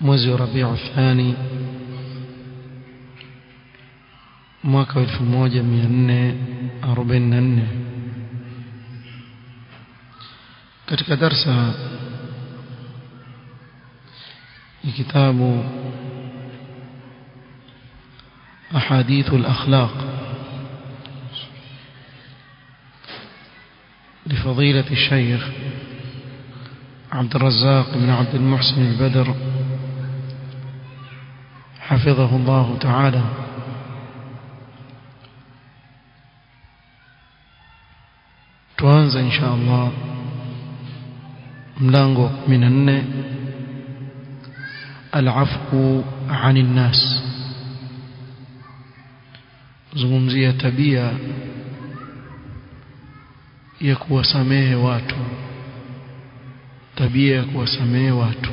mwezi wa Rabiu Thani mwaka wa 1444 katika darsa ya kitabu أحاديث الأخلاق لفضيلة الشيخ عبد الرزاق بن عبد المحسن البدر حفظه الله تعالى tuanze insha Allah mlango 14 العفو عن الناس zungumzia tabia ya kuwasamehe watu tabia ya kuwasamehe watu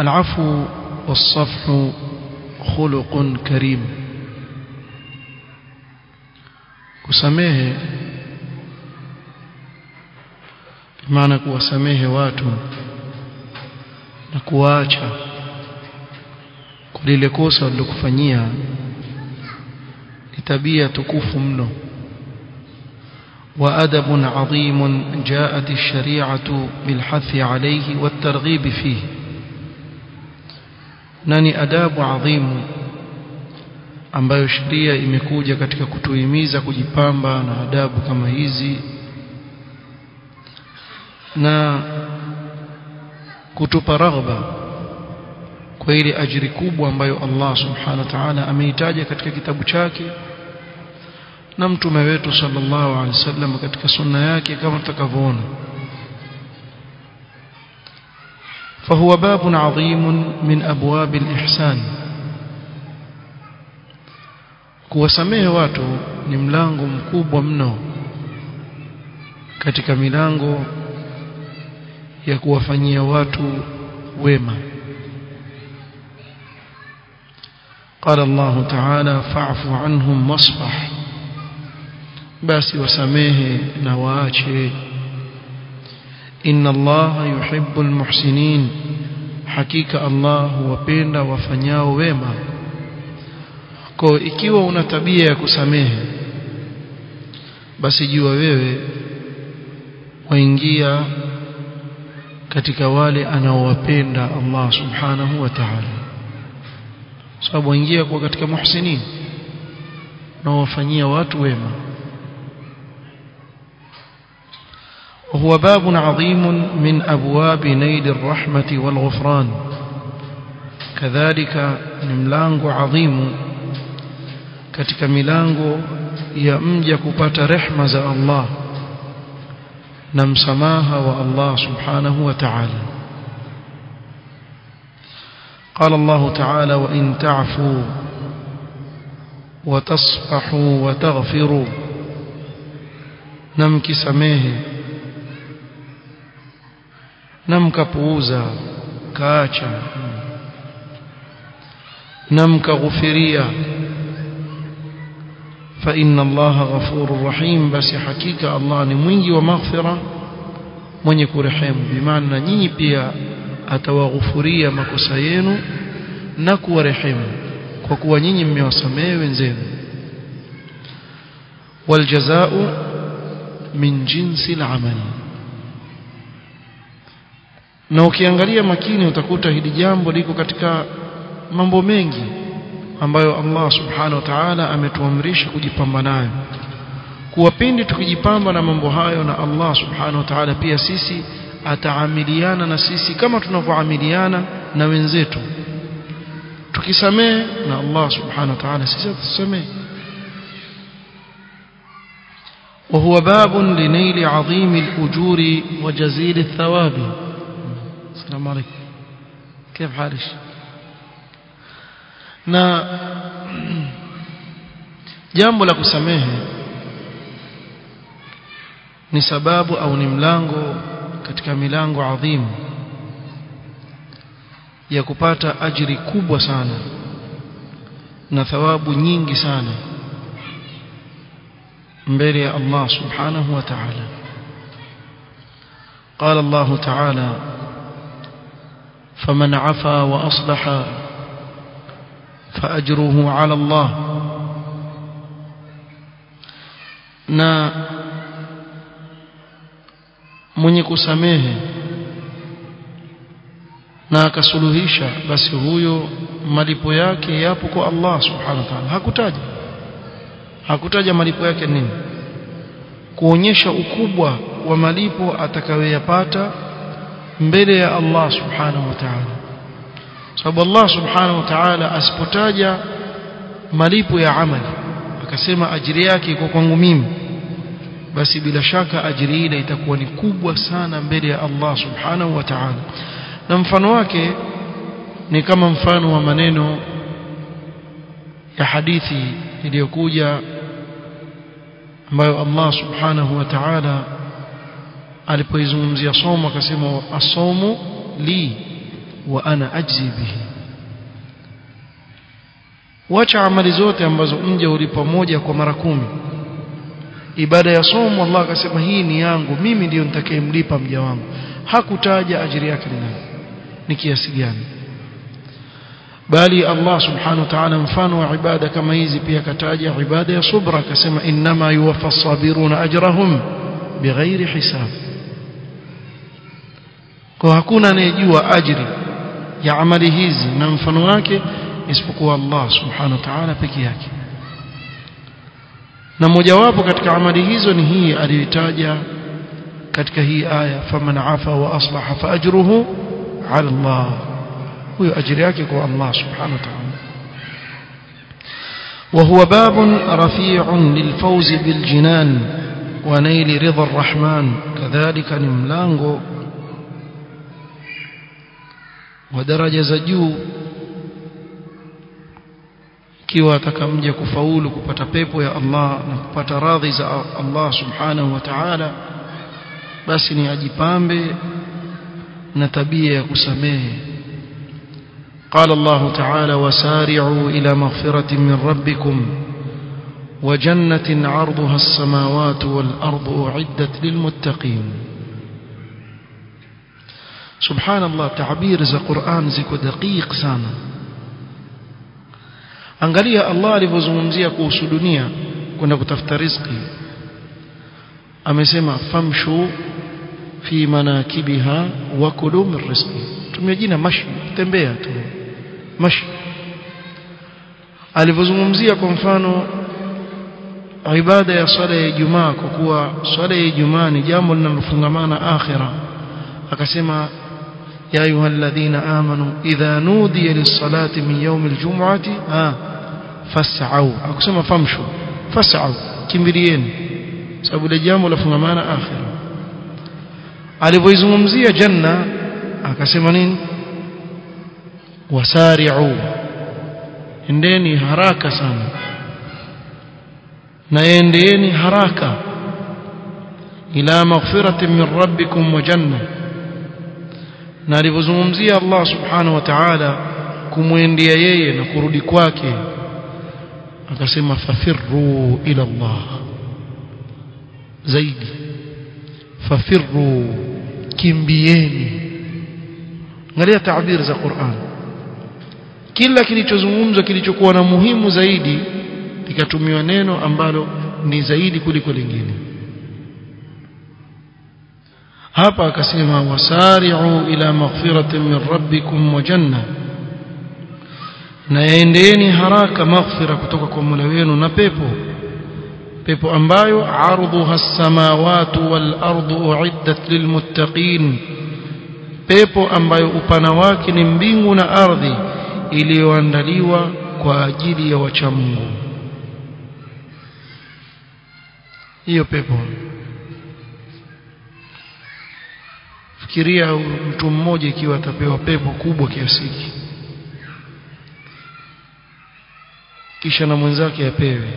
العفو والصفح خلق كريم. كسامح بمعنى كسامح watu na kuacha kulile kosa ndokufanyia ni tabia tukufu وادب عظيم جاءت الشريعه بالحث عليه والترغيب فيه nani adabu adhimu ambayo sheria imekuja katika kutuhimiza kujipamba na adabu kama hizi. Na kutupa raghba kwa ile ajiri kubwa ambayo Allah subhanahu wa ta'ala ameitaja katika kitabu chake na mtume wetu sallallahu alaihi wasallam katika sunna yake kama tutakavyoona فهو باب عظيم من أبواب الإحسان kuwasamehe watu ni mlango mkubwa mno katika milango ya kuwafanyia watu wema قال الله تعالى فاعف عنهم واصفح basi wasamehe na waache inna allaha yuhibbul muhsinin. Hakika allah huwapenda wafanyao wema. Kwa ikiwa una tabia ya kusamehe basi jua wewe waingia katika wale anaowapenda Allah subhanahu wa ta'ala. Sababu waingia kwa katika muhsinin na wafanyia watu wema وهو باب عظيم من أبواب نيل الرحمة والغفران. كذلك ملانغو عظيم katika milango ya mja kupata rehma za Allah na قال الله تعالى وإن تعفوا وتصفحوا وتغفروا نمك سميه نمكبوزا كاچا نمكغفريا فإن الله غفور رحيم بس حقيقة الله ni mwingi wa maghfira mwenye kurehemu bimaana nyinyi pia atawaghufuria makosa yenu na kuwarehemu kwa kuwa nyinyi mmewasamehe wenzenu waljazau min jinsi al-amal na ukiangalia makini utakuta hili jambo liko katika mambo mengi ambayo Allah subhanahu wa ta'ala ametuamrisha kujipamba nayo kuwa pindi tukijipamba na mambo hayo na Allah subhanahu wa ta'ala pia sisi ataamiliana na sisi kama tunavyoamiliana na wenzetu tukisamehe na Allah subhanahu wa ta'ala sisi atatusamehe وهو باب لنيل عظيم الأجور وجزيل الثواب السلام عليكم كيف حالك na jambo la kusamehe ni sababu au ni mlango katika milango adhimu ya kupata ajiri kubwa sana na thawabu nyingi sana mbele ya Allah subhanahu wa ta'ala قال الله تعالى فمن عفا وأصلح فأجره على الله na mwenye kusamehe na akasuluhisha basi huyo malipo yake yapo kwa Allah subhanahu wa ta'ala hakutaja hakutaja malipo yake nini kuonyesha ukubwa wa malipo atakayoyapata mbele ya Allah subhanahu wa ta'ala. Sababu Allah subhanahu wa ta'ala asipotaja malipo ya amali akasema ajiri yake iko kwangu mimi basi bila shaka ajiri ile itakuwa ni kubwa sana mbele ya Allah subhanahu wa ta'ala. Na mfano wake ni kama mfano wa maneno ya hadithi iliyokuja ambayo Allah subhanahu wa ta'ala alipoizungumzia somo akasema asomu li wa ana ajzi bihi. Wacha amali zote ambazo mja ulipa moja kwa mara kumi. Ibada ya somo Allah akasema hii ni yangu mimi ndiyo nitakayemlipa mja wangu. Hakutaja ajiri yake ni nani ni kiasi gani. Bali Allah subhanahu wa ta'ala mfano wa ibada kama hizi pia kataja ibada ya subra akasema innama yuwaffas sabiruna ajrahum bighairi hisab kwa hakuna anayejua ajri ya amali hizi na mfano wake isipokuwa Allah subhanahu wa ta'ala peke yake na mojawapo katika amali hizo ni hii aliyotaja katika hii aya faman afa wa aslaha fa ajruhu ala Allah huyo ajiri yake kwa Allah subhanahu wa ta'ala وهو باب رفيع للفوز بالجنان ونيل رضا الرحمن كذلك نملانغو ودرجة زجو ikiwa atakamja kufaulu kupata pepo ya Allah na kupata radhi za Allah subhanahu wa ta'ala basi ni ajipambe na tabia ya kusamehe قال الله تعالى وسارعوا إلى مغفرة من ربكم وجنة عرضها السماوات والأرض أعدت للمتقين سبحان الله تعبير ذا قرآن زيكو دقيق سانا angalia Allah alivyozungumzia kuhusu dunia kwenda kutafuta riziki amesema famshu fi manakibiha wa kulu min rizqi tumia jina mashi tembea tu mashi alivyozungumzia kwa mfano ibada ya swala ya Ijumaa kwa kuwa swala ya Ijumaa ni jambo linalofungamana akhira akasema يا أيها الذين آمنوا إذا نودي للصلاة من يوم الجمعة آه، فاسعوا. أقسم فامشوا فاسعوا. كمبرين سأبو لجام ولا فمامان آخر. علي بويز ممزية جنة. أقسم أقسمانين وسارعوا. إنديني هراكة سانا نينديني هراكة إلى مغفرة من ربكم وجنة. Na alivyozungumzia Allah subhanahu wa ta'ala kumwendea yeye na kurudi kwake akasema fafirru ila Allah. Zaidi fafirru kimbieni. Angalia taabiri za Qur'an. Kila kilichozungumzwa kilichokuwa na muhimu zaidi ikatumiwa neno ambalo ni zaidi kuliko lingine hapa akasema wasari'u ila maghfiratin min rabbikum wa janna na endeni haraka maghfira kutoka kwa Mola wenu na pepo pepo ambayo ardhuha as-samawati wal ardu uiddat lilmuttaqin pepo ambayo upana wake ni mbingu na ardhi iliyoandaliwa kwa ajili ya wacha Mungu hiyo pepo fikiria mtu mmoja ikiwa atapewa pepo kubwa kiasi hiki. Kisha na mwenzake apewe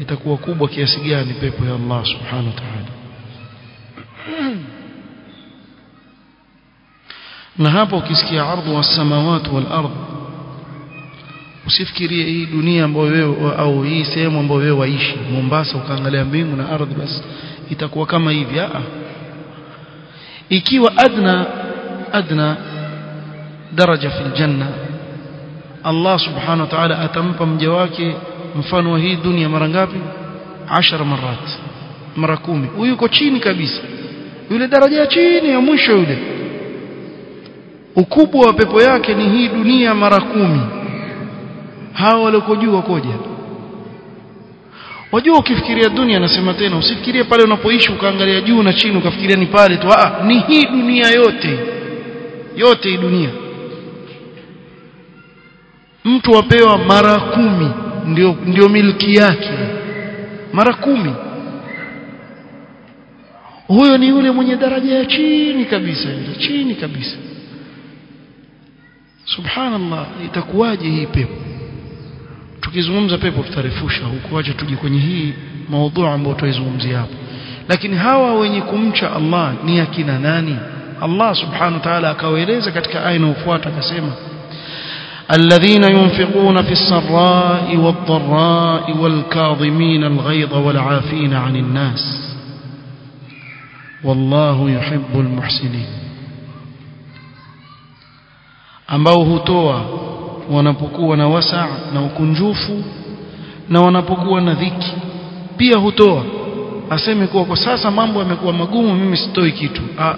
itakuwa kubwa kiasi gani pepo ya Allah subhanahu wa ta'ala? Na hapo ukisikia ardhu was samawati wal ardh usifikirie hii dunia ambayo wewe au hii sehemu ambayo wewe waishi Mombasa ukaangalia mbingu na ardhi basi itakuwa kama hivi. A ikiwa adna adna daraja fil janna. Allah subhanahu wa ta'ala atampa mja wake mfano wa hii dunia mara ngapi? 10 marat mara kumi. Huyu yuko chini kabisa. Yule daraja ya chini ya mwisho yule. Ukubwa wa pepo yake ni hii dunia mara kumi. Hao walioko juu wakoja wajua ukifikiria dunia nasema tena usifikirie pale unapoishi ukaangalia juu na chini ukafikiria ni pale tu. Ah ni hii dunia yote. Yote hii dunia. Mtu apewa mara kumi ndio ndio milki yake. Mara kumi. Huyo ni yule mwenye daraja ya chini kabisa yule chini kabisa. Subhanallah itakuwaje hii pepo tukizungumza pepo tutarefusha huku acha tuje kwenye hii maudhui ambayo tuizungumzia hapo lakini hawa wenye kumcha Allah ni akina nani Allah subhanahu wa ta'ala akawaeleza katika aya inayofuata akasema الذين ينفقون في السراء والضراء والكاظمين الغيظ والعافين عن الناس والله يحب المحسنين ambao hutoa wanapokuwa na wasaa na ukunjufu na wanapokuwa na dhiki pia hutoa aseme kuwa kwa sasa mambo yamekuwa magumu mimi sitoi kitu Aa.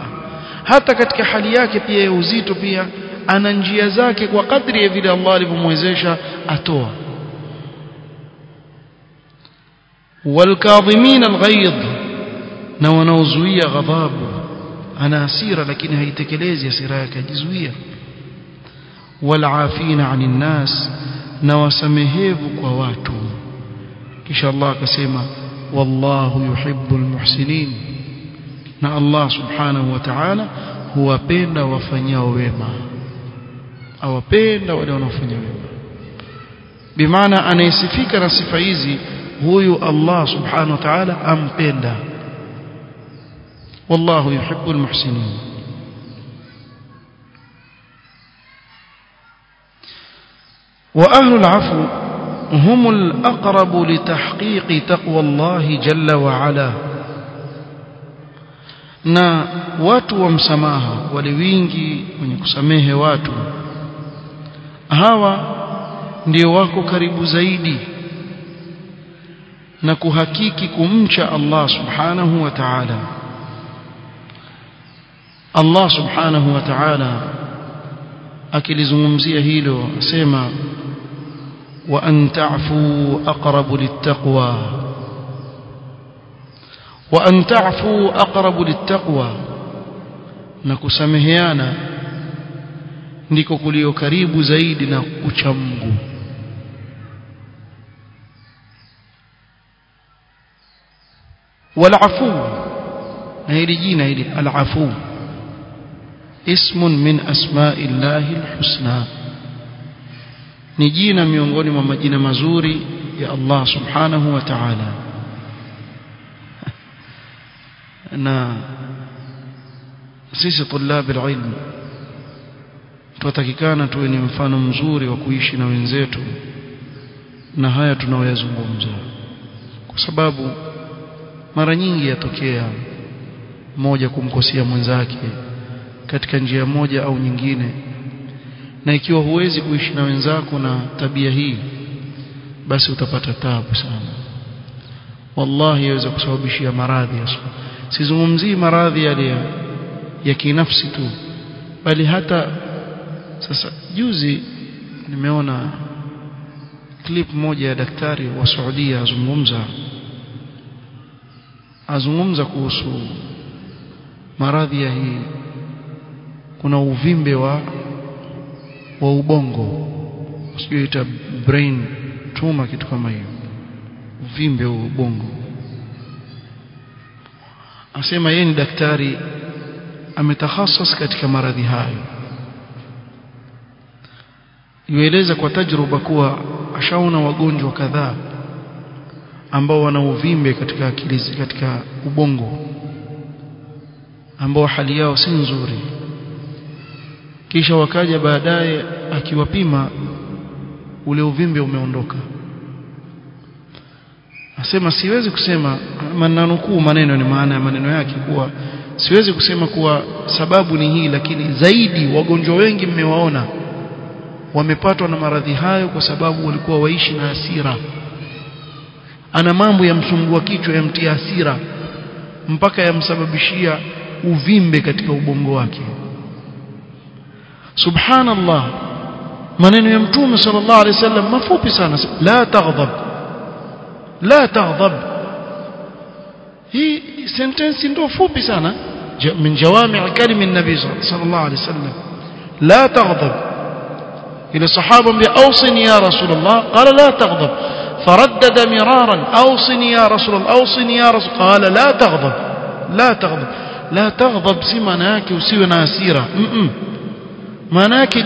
hata katika hali yake pia ya uzito pia ana njia zake kwa kadri ya vile Allah alivyomwezesha atoa والكاظمين الغيظ na wanaozuia ghadhabu ana hasira lakini haitekelezi hasira yake ajizuia walafina anin nas na wasamehevu kwa watu. Kisha Allah akasema wallahu yuhibbul muhsinin. Na Allah subhanahu wa ta'ala huwapenda wafanyao wema. Awapenda wale wanaofanya wema. Bimaana anayesifika na sifa hizi huyu Allah subhanahu wa ta'ala ampenda wallahu yuhibbul muhsinin وأهل العفو هم الأقرب لتحقيق تقوى الله جل وعلا na watu wa msamaha wale wingi wenye kusamehe watu hawa ndio wako karibu zaidi na kuhakiki kumcha Allah subhanahu wa ta'ala Allah subhanahu wa ta'ala akilizungumzia hilo asema وأن تعفوا أقرب للتقوى. وأن تعفوا أقرب للتقوى. نكو سمهيانا نكو كليو كريب زيدنا أشمه والعفو نيرجينا إلي العفو اسم من أسماء الله الحسنى ni jina miongoni mwa majina mazuri ya Allah subhanahu wa ta'ala. Na sisi tulab alilm tutakikana tuwe ni mfano mzuri wa kuishi na wenzetu na haya tunaoyazungumza. Kwa sababu mara nyingi yatokea moja kumkosea mwenzake katika njia moja au nyingine na ikiwa huwezi kuishi na wenzako na tabia hii basi utapata tabu sana. Wallahi yaweza kusababishia maradhi sizungumzii maradhi yale ya, ya kinafsi tu bali hata sasa juzi nimeona clip moja ya daktari wa Saudia azungumza azungumza kuhusu maradhi ya hii. Kuna uvimbe wa wa ubongo sijui brain tuma kitu kama hiyo vimbe wa ubongo. Asema yeye ni daktari ametakhasas katika maradhi hayo. Yueleza kwa tajruba kuwa ashaona wagonjwa kadhaa ambao wana uvimbe katika akili katika ubongo ambao hali yao si nzuri kisha wakaja baadaye akiwapima ule uvimbe umeondoka. Asema siwezi kusema mananukuu maneno ni maana ya maneno yake kuwa siwezi kusema kuwa sababu ni hii lakini zaidi wagonjwa wengi mmewaona wamepatwa na maradhi hayo kwa sababu walikuwa waishi na hasira. Ana mambo yamsumbua kichwa yamtia hasira mpaka yamsababishia uvimbe katika ubongo wake سبحان الله. ya يمتوم صلى الله عليه وسلم مفوق la لا تغضب. لا تغضب. هي سنتنس فوق sana من جوامع كلم النبي صلى الله عليه وسلم. لا تغضب. إلى صحابة أوصني يا رسول الله. قال لا تغضب. فردد مرارا أوصني يا رسول الله أوصني يا رسول قال لا تغضب. لا تغضب. لا تغضب سمناك وسوى ناسيرة م -م. maana yake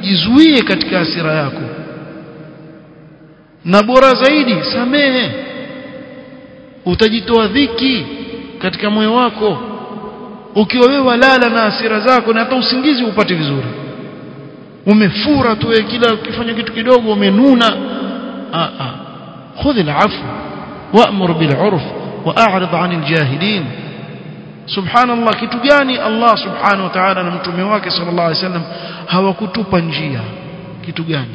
jizuie katika hasira yako. Na bora zaidi samehe. Utajitoa dhiki katika moyo wako. Ukiwa wewe walala na hasira zako na hata usingizi upate vizuri. Umefura tu kila ukifanya kitu kidogo umenuna. A a khudh al-afw wa'mur bil 'urf wa'rid 'anil jahilin subhanallah kitu gani Allah subhanahu wa ta'ala na mtume wake sallallahu alaihi wasallam hawakutupa njia? Kitu gani?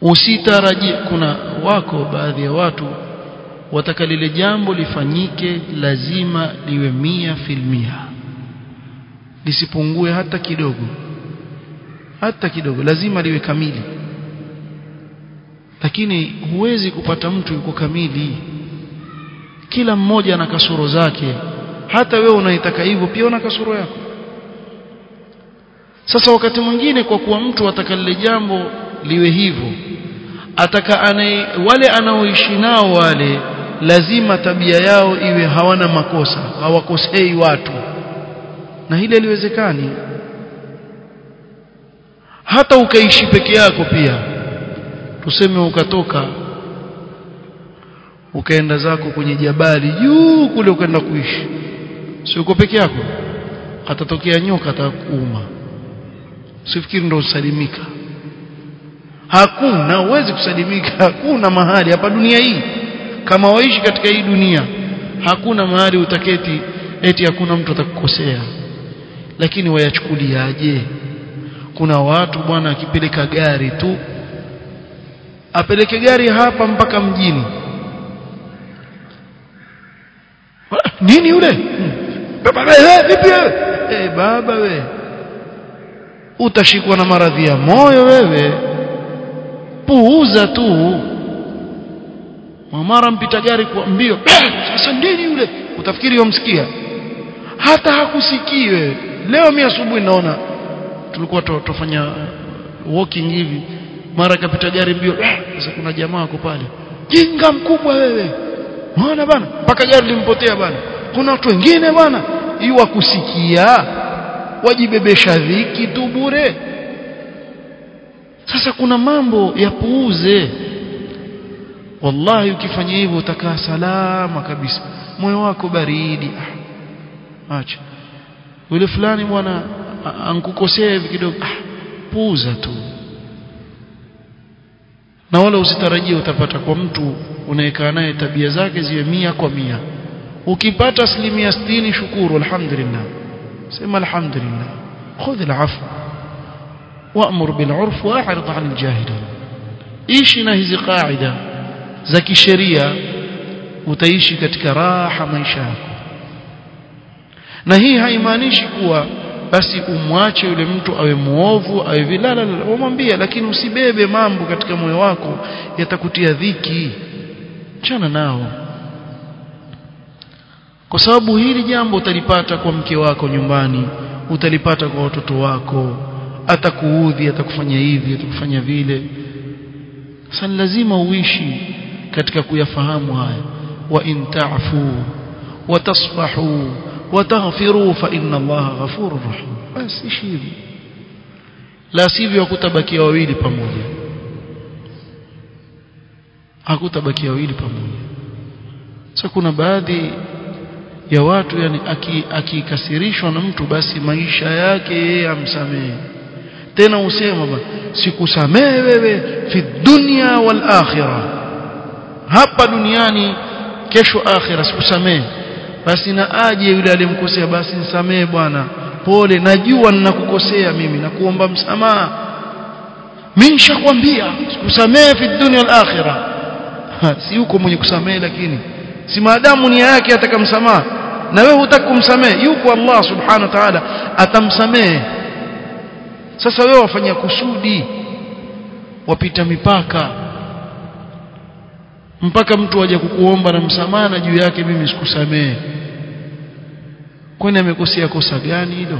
Usitaraji kuna wako baadhi ya watu wataka lile jambo lifanyike lazima liwe mia filmia lisipungue hata kidogo. Hata kidogo lazima liwe kamili. Lakini huwezi kupata mtu yuko kamili kila mmoja ana kasoro zake. Hata wewe unaitaka hivyo pia una kasoro yako. Sasa wakati mwingine kwa kuwa mtu ataka lile jambo liwe hivyo ataka ane, wale anaoishi nao wale lazima tabia yao iwe hawana makosa hawakosei watu. Na hili haliwezekani. Hata ukaishi peke yako pia tuseme ukatoka ukaenda zako kwenye jabali juu kule ukaenda kuishi. Si uko peke yako? Atatokea nyoka atakuuma. Sifikiri ndo usalimika. Hakuna uwezi kusalimika. Hakuna mahali hapa dunia hii. Kama waishi katika hii dunia hakuna mahali utaketi eti hakuna mtu atakukosea. Lakini wayachukuliaje? Kuna watu bwana akipeleka gari tu apeleke gari hapa mpaka mjini nini yule? Baba wewe vipi wewe eh baba we utashikwa na maradhi ya moyo wewe. Puuza tu. Mara mpita gari kwa mbio. Sasa nini yule? Utafikiri yomsikia hata hakusikii wewe. Leo mimi asubuhi naona tulikuwa tufanya walking hivi. Mara kapita gari mbio. Sasa kuna jamaa wako pale. Jinga mkubwa wewe unaona bana mpaka gari limpotea bana kuna watu wengine bana iwa kusikia wajibebesha dhiki tu bure. Sasa kuna mambo yapuuze. Wallahi ukifanya hivyo utakaa salama kabisa. Moyo wako baridi. Ah, acha. Yule fulani bwana ankukosea hivi kidogo. Ah, puuza tu. Na wala usitarajie utapata kwa mtu unayekaa naye tabia zake ziwe mia kwa mia. Ukipata asilimia sitini shukuru alhamdulillah. Sema alhamdulillah. Khudh alafu wa'mur bil 'urf wa'rid 'anil jahilin ishi na hizi qaida za kisheria utaishi katika raha maisha yako. Na hii haimaanishi kuwa basi umwache yule mtu awe muovu awe vilala umwambie lakini usibebe mambo katika moyo wako yatakutia dhiki chana nao. Kwa sababu hili jambo utalipata kwa mke wako nyumbani utalipata kwa watoto wako. Atakuudhi atakufanya hivi atakufanya vile. Sasa lazima uishi katika kuyafahamu haya. Wa in ta'fu wa tasfahu wataghfiru fa inna allaha ghafurur rahim. Basi hivi. La sivyo wakutabakia wawili pamoja hakutabakia wawili pamoja. Sasa kuna baadhi ya watu yani akikasirishwa na mtu basi maisha yake yeye amsamehe tena usema bwana sikusamehe wewe fi dunya wal akhirah. Hapa duniani kesho akhira sikusamehe. Basi na aje yule aliyemkosea basi nisamehe bwana. Pole najua ninakukosea mimi nakuomba msamaha. Mimi nishakwambia sikusamehe fi dunya wal akhirah si yuko mwenye kusamehe lakini si maadamu nia yake atakamsamaha na wewe hutaki kumsamehe yuko Allah subhanahu wa ta'ala atamsamehe. Sasa wewe wafanya kusudi wapita mipaka mpaka mtu aje kukuomba na msamaha na juu yake mimi sikusamehe. Kwani amekosea kosa gani hilo?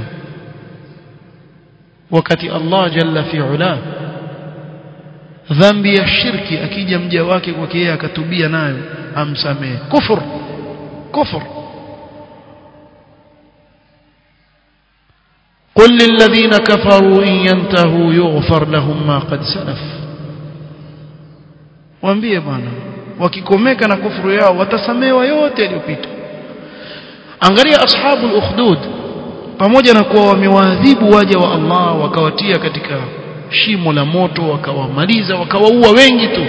Wakati Allah jalla fi ula dhambi ya shirki akija mja wake kwake yeye akatubia nayo amsamehe kufur kufur قل للذين كفروا إن ينتهوا يغفر لهم ما قد سلف waambie bwana wakikomeka na kufuru yao watasamewa yote yaliyopita angalia ashabul ukhdud pamoja na kuwa wamewaadhibu waja wa Allah wakawatia katika shimo la moto wakawamaliza wakawaua wengi tu.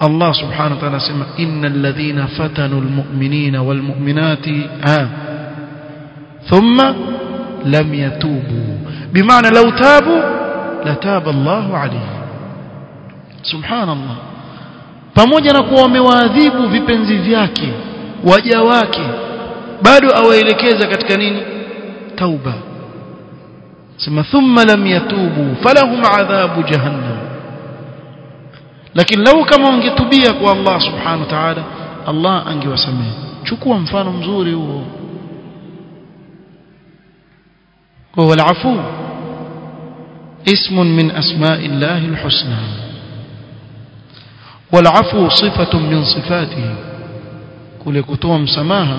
Allah subhanahu wa ta'ala asema innal ladhina fatanu almu'minina walmu'minati thumma lam yatubu. Bimaana law tabu lataba Allahu alayhi. Subhanallah. Pamoja na kuwa wamewaadhibu vipenzi vyake waja wake bado awaelekeza katika nini? Tauba ثم ثم لم يتوبوا فلهم عذاب جهنم. لكن لو كما ungetubia kwa Allah subhanahu wa ta'ala Allah angewasamehe chukua mfano mzuri huo هو العفو. اسم من أسماء الله الحسنى. والعفو صفة من صفاته. كل كتوم سماها.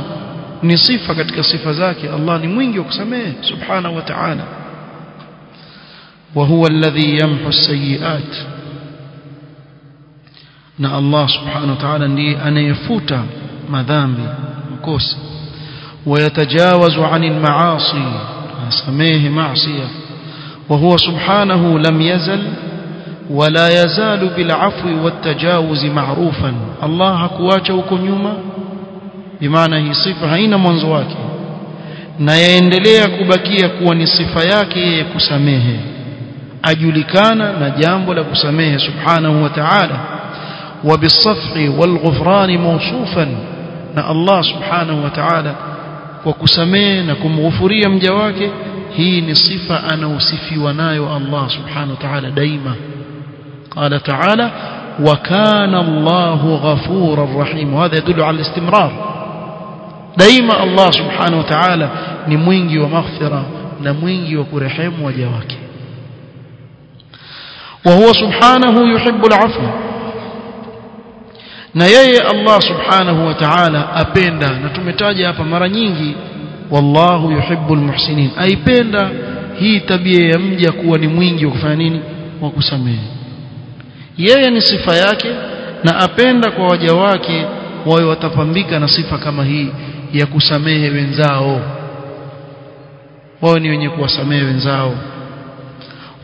نصفة كتك صفة ذاك. الله نموينك سماه سبحانه وتعالى. وهو الذي يمحو السيئات. ان الله سبحانه وتعالى ان يفوت ما ذنبي مكوس ويتجاوز عن المعاصي اسميه معصيه وهو سبحانه لم يزل ولا يزال بالعفو والتجاوز معروفا الله حكواچا uko nyuma بمعنى هي صفه هينا منزواكي na yaendelea kubakia kuwa ni sifa yake kusamehe. Ajulikana na jambo la kusamehe subhanahu wa ta'ala وبالصفح والغفران موصوفا na Allah subhanahu wa ta'ala kwa kusamehe na kumghufuria mja wake hii ni sifa anaosifiwa nayo Allah subhanahu wa ta'ala daima قال تعالى وكان الله غفورا رحيما وهذا يدل على الاستمرار دائما الله سبحانه وتعالى ni mwingi wa maghfira na mwingi wa kurehemu waja wake وهو سبحانه يحب العفو na yeye Allah subhanahu wa ta'ala apenda na tumetaja hapa mara nyingi wallahu yuhibbul muhsinin aipenda hii tabia ya mja kuwa ni mwingi wa kufanya nini wa kusamehe yeye ni sifa yake na apenda kwa waja wake wawe watapambika na sifa kama hii ya kusamehe wenzao wawe ni wenye kuwasamehe wenzao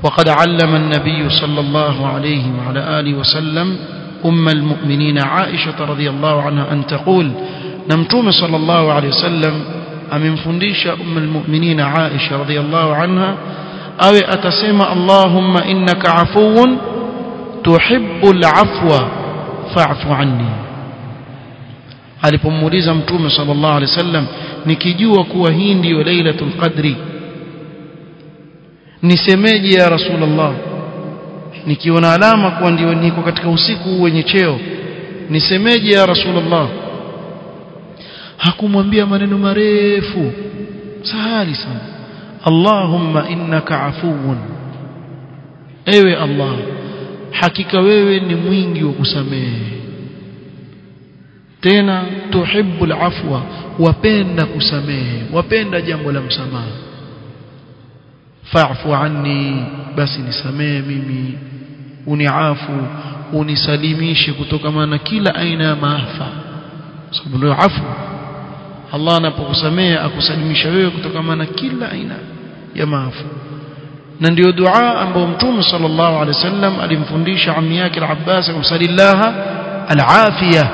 وقد علم النبي صلى الله عليه وعلى آله وسلم أم المؤمنين عائشة رضي الله عنها أن تقول نمتوم صلى الله عليه وسلم أمن فنديش أم المؤمنين عائشة رضي الله عنها أو أتسمى اللهم إنك عفو تحب العفو فاعف عني. sallallahu alaihi wasallam nikijua kuwa hii ndiyo lailatul qadri nisemeje ya rasulullah. Nikiona alama kuwa ndio niko katika usiku wenye cheo nisemeje ya rasulullah. Hakumwambia maneno marefu sahali sana. Allahumma innaka afuwun. Ewe allah hakika wewe ni mwingi wa kusamehe. Tena tuhibbul afwa wapenda kusamehe wapenda jambo la msamaha fa'fu anni basi nisamehe mimi uniafu unisalimishe kutokana na kila aina ya maafa. Sababu ndio afu. Allah anapokusamehe akusalimisha wewe kutokana na kila aina ya maafa. Na ndio dua ambayo mtume sallallahu alaihi wasallam alimfundisha ammi yake al-Abbas kumsalillaha al-afia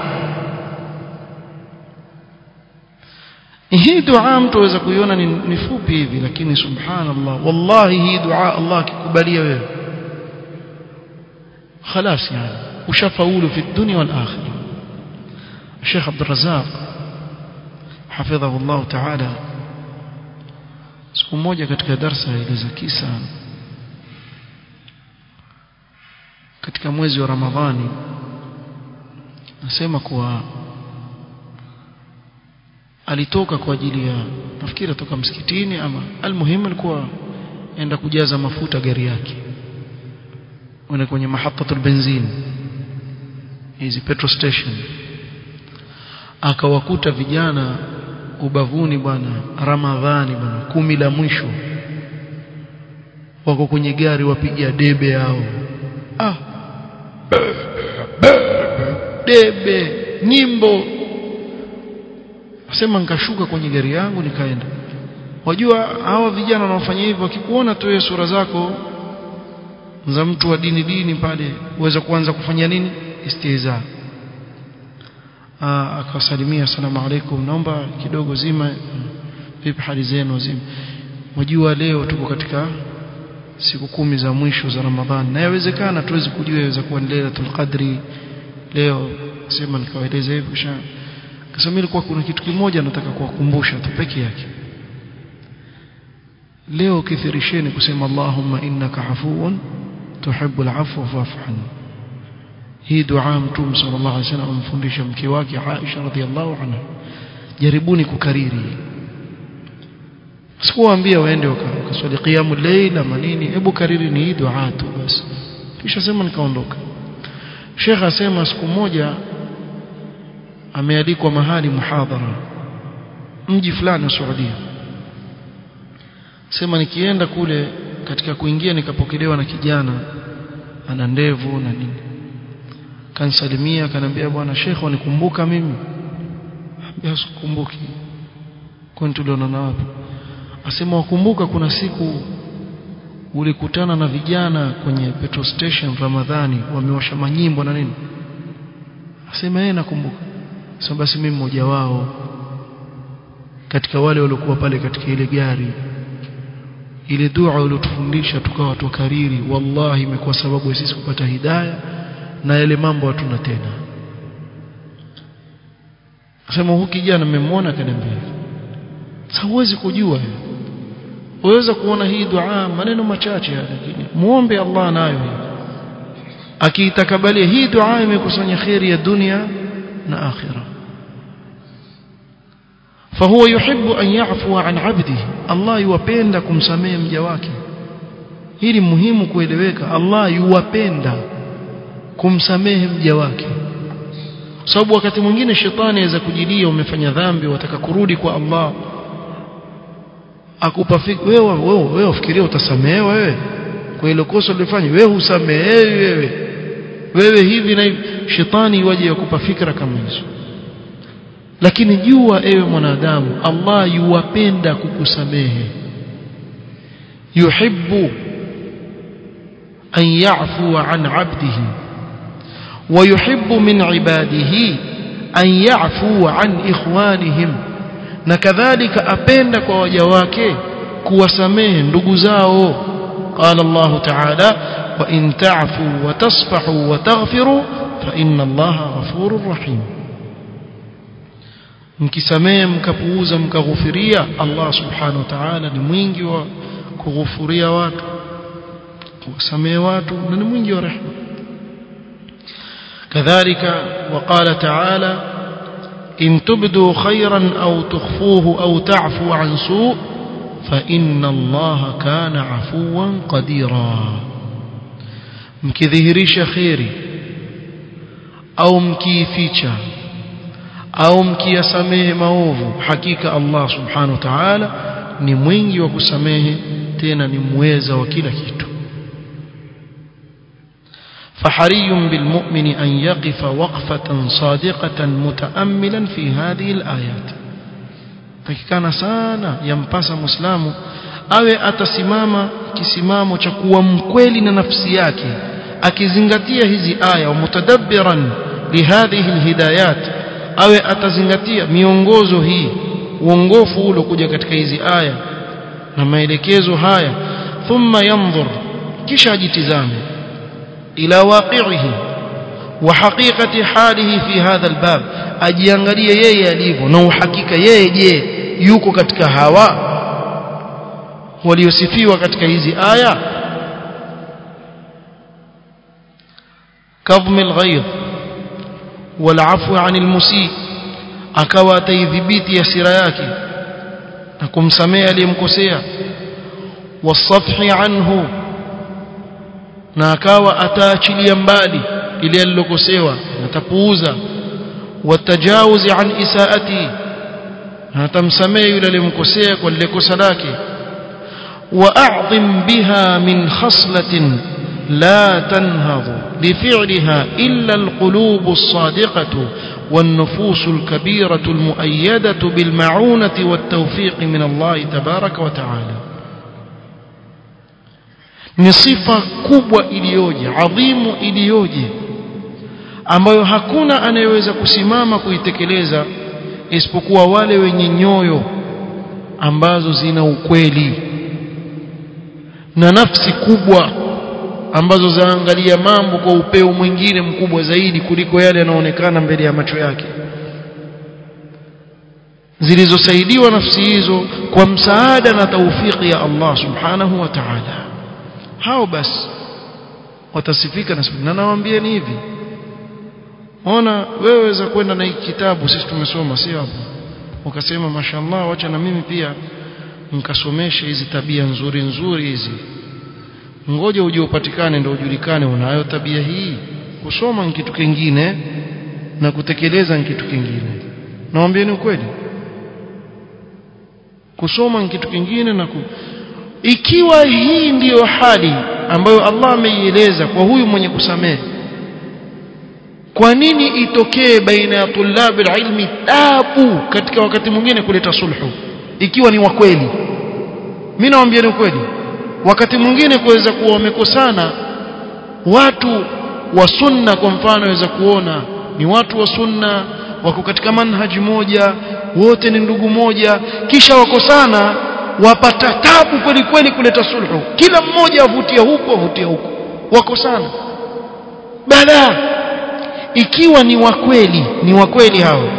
hii dua mtu aweza kuiona ni, ni fupi hivi lakini subhanallah wallahi hii dua Allah akikubalia wewe خلاص يعني وشفاول في الدنيا والآخرة الشيخ عبد الرزاق حفظه الله تعالى siku moja katika darsa ile za kisa katika mwezi wa Ramadhani nasema kuwa alitoka kwa ajili ya nafikiri atoka msikitini ama almuhimu alikuwa enda kujaza mafuta gari yake. Wenda kwenye mahatatul benzin. Hizi petrol station. Akawakuta vijana ubavuni bwana ramadhani bwana kumi la mwisho. Wako kwenye gari wapiga debe yao ah. Debe nyimbo sema nikashuka kwenye gari yangu nikaenda. Wajua hawa vijana wanaofanya hivyo wakikuona tu sura zako za mtu wa dini dini pale uweza kuanza kufanya nini? Istihza akawasalimia asalamu alaykum. Naomba kidogo zima. Vipi hali zenu? Zima. Wajua leo tuko katika siku kumi za mwisho za Ramadhani. Na yawezekana tuwezi kujua yaweza kuwa Lailatul Qadri. Leo sema nikawaeleza hivyo. kisha kasema ilikuwa kuna kitu kimoja nataka kuwakumbusha tu peke yake. Leo kithirisheni kusema Allahumma innaka afuwun tuhibbul afwa fa'fu anni. Hii dua mtume sallallahu alaihi wasallam amfundisha mke wake Aisha radhiallahu anha. Jaribuni kukariri sikuwaambia waende wakaswali qiyamul layl ama nini. Hebu kariri ni hii dua tu basi. Kisha sema nikaondoka. Shekha asema siku moja amealikwa mahali muhadhara. Mji fulani wa Saudia. Sema nikienda kule katika kuingia nikapokelewa na kijana ana ndevu na nini. Kansalimia kanambia bwana shekho nikumbuka mimi? Ambia sikumbuki. Kwani tulionana wapi? Asema wakumbuka kuna siku ulikutana na vijana kwenye petrol station Ramadhani wamewasha manyimbo na nini. Asema yeye nakumbuka sasa basi mimi mmoja wao katika wale waliokuwa pale katika ile gari ile dua uliotufundisha tukawa tukariri wallahi imekuwa sababu ya sisi kupata hidayah na yale mambo hatuna tena. Sema huyu kijana mmemwona? Kaniambia sasa huwezi kujua waweza kuona hii dua? Maneno machache lakini muombe Allah nayo akiitakabalia hii dua imekusanya khair ya dunia na akhira fahuwa yuhibbu an yafua an 'abdihi Allah yuwapenda kumsamehe mja wake hili muhimu kueleweka. Allah yuwapenda kumsamehe mja wake sababu wakati mwingine shetani aweza kujilia umefanya dhambi unataka kurudi kwa Allah. Akupa wewe wewe wewe utasamehewa wewe? Kwa ile kosa ulifanya wewe husamehewi wewe wewe hivi na hivi shetani waje yakupa fikra kama hizo. Lakini jua ewe mwanadamu Allah yuwapenda kukusamehe. Yuhibbu an ya'fu an 'abdihi. Wa yuhibbu min 'ibadihi an ya'fu an ikhwanihim. Na kadhalika apenda kwa waja wake kuwasamehe ndugu zao. قال الله تعالى وإن تعفوا وتصفحوا وتغفروا فإن الله غفور رحيم. مكسامي مكبوزا مكغفرية الله سبحانه وتعالى نمينجي وكغفرية وات وكسامي وات نمينجي ورحمة كذلك وقال تعالى إن تبدو خيرا أو تخفوه أو تعفو عن سوء فإن الله كان عفوا قديرا. مكذهريش خيري أو مكيفيشا أو مكيسميه موفو حقيقة الله سبحانه وتعالى نموينجي وكسميه تينا نمويزا وكلا كيتو. فحري بالمؤمن أن يقف وقفة صادقة متأملا في هذه الآيات. takikana sana yampasa muislamu awe atasimama kisimamo cha kuwa mkweli na nafsi yake akizingatia hizi aya wa mutadabbiran lihadhihi alhidayat awe atazingatia miongozo hii uongofu uliokuja katika hizi aya na maelekezo haya. Thumma yanzur kisha ajitizame ila waqi'ihi haqiqati halihi fi hadha albab ajiangalie yeye alivyo na uhakika yeye je yuko katika hawa waliosifiwa katika hizi aya كظم الغيظ والعفو عن المسيء akawa ataidhibiti hasira yake na kumsamea aliyemkosea wasafhi anhu na akawa ataachilia mbali ile alilokosewa atapuuza watajawuzi an isaati na atamsamea yule aliyemkosea kwa lile kosa lake. واعظم بها من خصله لا تنهض لفعلها إلا القلوب الصادقة والنفوس الكبيرة المؤيدة بالمعونة والتوفيق من الله تبارك وتعالى نصفة كبوة إليوجي عظيم إليوجي ambayo hakuna anayeweza kusimama kuitekeleza isipokuwa wale wenye nyoyo ambazo zina ukweli na nafsi kubwa ambazo zaangalia mambo kwa upeo mwingine mkubwa zaidi kuliko yale yanaonekana mbele ya macho yake. Zilizosaidiwa nafsi hizo kwa msaada na taufiki ya Allah subhanahu wa ta'ala. Hao basi watasifika na na nawaambieni hivi ona wewe waweza kwenda na hiki kitabu sisi tumesoma sio hapo? Ukasema mashallah wacha na mimi pia nikasomeshe hizi tabia nzuri nzuri hizi. Ngoja uje upatikane ndio ujulikane unayo tabia hii. Kusoma ni kitu kingine na kutekeleza ni kitu kingine. Nawaambieni ukweli? Kusoma ni kitu kingine na ku... ikiwa hii ndiyo hali ambayo Allah ameieleza kwa huyu mwenye kusamehe kwa nini itokee baina ya tulabi ilmi tabu katika wakati mwingine kuleta sulhu? Ikiwa ni wakweli mimi nawaambia ni kweli wakati mwingine kuweza kuwa wamekosana watu wa sunna kwa mfano waweza kuona ni watu wa sunna wako katika manhaji moja wote ni ndugu moja kisha wakosana wapata tabu kweli kweli kuleta sulhu. Kila mmoja avutia huko avutia huko wakosana. Bala ikiwa ni wa kweli ni wa kweli hao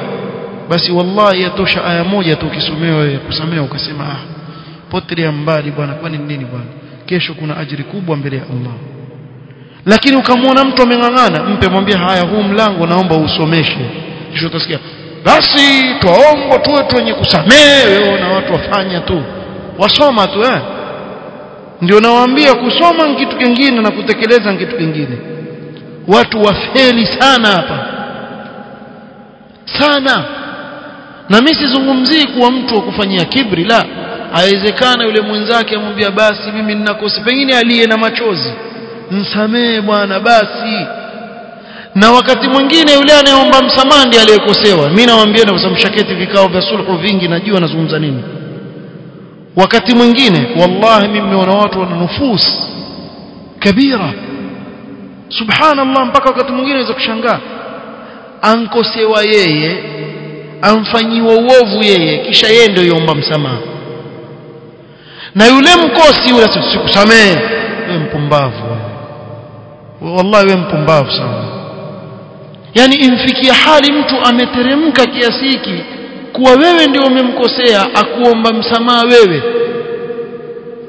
basi wallahi yatosha aya moja tu ukisomewa wewe kusamea ukasema ah potelea mbali bwana kwani nini bwana? Kesho kuna ajiri kubwa mbele ya Allah. Lakini ukamwona mtu ameng'ang'ana mpe mwambie haya huu mlango naomba usomeshe. Kisha utasikia basi twaomba tuwe wenye kusamehe wewe na watu wafanya tu. Wasoma tu eh? Ndio nawaambia kusoma kitu kingine na kutekeleza kitu kingine watu wafeli sana hapa. Sana. Na mimi sizungumzii kuwa mtu wa kufanyia kibri la. Awezekana yule mwenzake amwambia basi mimi ninakosi pengine aliye na machozi. Msamehe bwana basi. Na wakati mwingine yule anayeomba msamaha ndiye aliyekosewa. Mimi nawaambia na msamshaketi vikao vya sulhu vingi najua nazungumza nini. Wakati mwingine wallahi mimi nimeona watu wana nufusi kabira subhanallah mpaka wakati mwingine unaweza kushangaa. Ankosewa yeye amfanyiwa uovu yeye kisha yeye ndio yomba msamaha. Na yule mkosi yule sikusamee wewe mpumbavu wallahi wewe mpumbavu sana. Yani imfikia hali mtu ameteremka kiasi hiki kuwa wewe ndio umemkosea akuomba msamaha wewe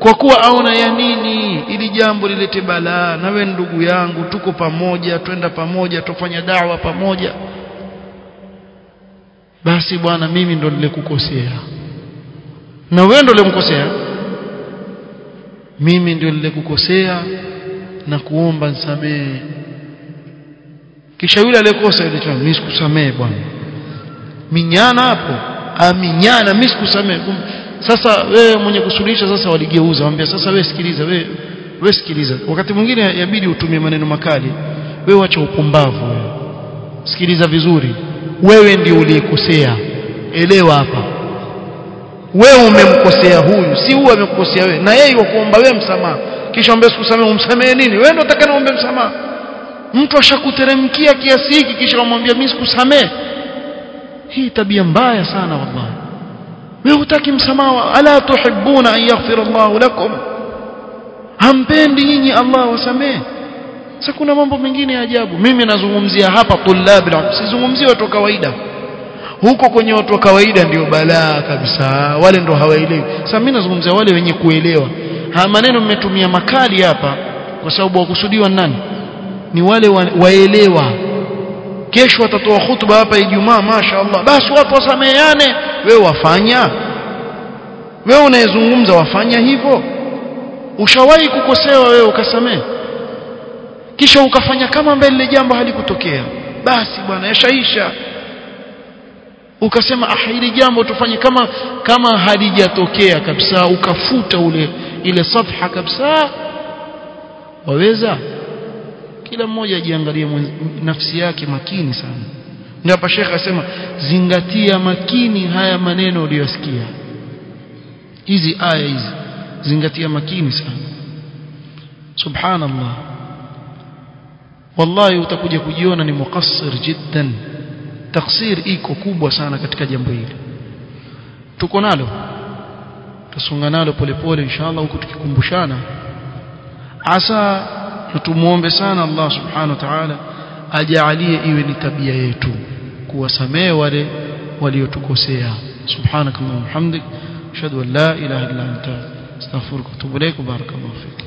kwa kuwa aona ya nini ili jambo lilete balaa. Na wewe ndugu yangu tuko pamoja twenda pamoja tufanya dawa pamoja. Basi bwana mimi ndo nilikukosea. Na wewe ndo ulimkosea? Mimi ndio nilikukosea na kuomba nisamehe. Kisha yule aliyekosa yule chama mimi sikusamehe bwana. Minyana hapo. Aminyana mimi sikusamehe sasa wewe mwenye kusuluhisha sasa waligeuza wambia sasa wewe sikiliza wewe wewe sikiliza. Wakati mwingine yabidi utumie maneno makali. Wewe wacha upumbavu wewe. Sikiliza vizuri. Wewe ndio uliyekosea. Elewa hapa. Wewe umemkosea huyu si huyu amekukosea wewe. Na yeye wakuomba wewe msamaha. Kisha ambaye sikusamehe umsamehe nini? Wewe ndio utakana uombe msamaha. Mtu ashakuteremkia kiasi hiki kisha kumwambia mimi sikusamehe. Hii tabia mbaya sana wallahi wewe hutaki msamaha ala tuhibbuna an yaghfira Allah lakum. Hampendi nyinyi Allah wasamehe. Sasa kuna mambo mengine ya ajabu. Mimi nazungumzia hapa tulab sizungumzie watu wa kawaida. Huko kwenye watu wa kawaida ndio balaa kabisa. Wale ndio hawaelewi. Sasa mimi nazungumzia wale wenye kuelewa. Ha maneno mmetumia makali hapa kwa sababu wakusudiwa nani? Ni wale wa, waelewa. Kesho watatoa hutuba hapa Ijumaa mashaallah basi watu wasameheane wewe wafanya? Wewe unayezungumza wafanya hivyo? Ushawahi kukosewa wewe ukasamehe? Kisha ukafanya kama mbele jambo halikutokea. Basi bwana yashaisha. Ukasema ah hili jambo tufanye kama kama halijatokea kabisa. Ukafuta ule ile safha kabisa. Waweza? Kila mmoja ajiangalie nafsi yake makini sana ndio hapa shekhe asema zingatia makini haya maneno uliyosikia. Hizi aya hizi zingatia makini sana. Subhanallah. Wallahi utakuja kujiona ni muqassir jiddan. Taksir iko kubwa sana katika jambo hili. Tuko nalo. Tusunga nalo polepole inshallah huku tukikumbushana. Asa tumuombe sana Allah subhanahu wa ta'ala ajalie iwe ni tabia yetu kuwasamehe wale waliotukosea subhanakallahumma hamdik ashhadu an la ilaha illa anta astaghfiruka wa atubu ilaik barakallahu fik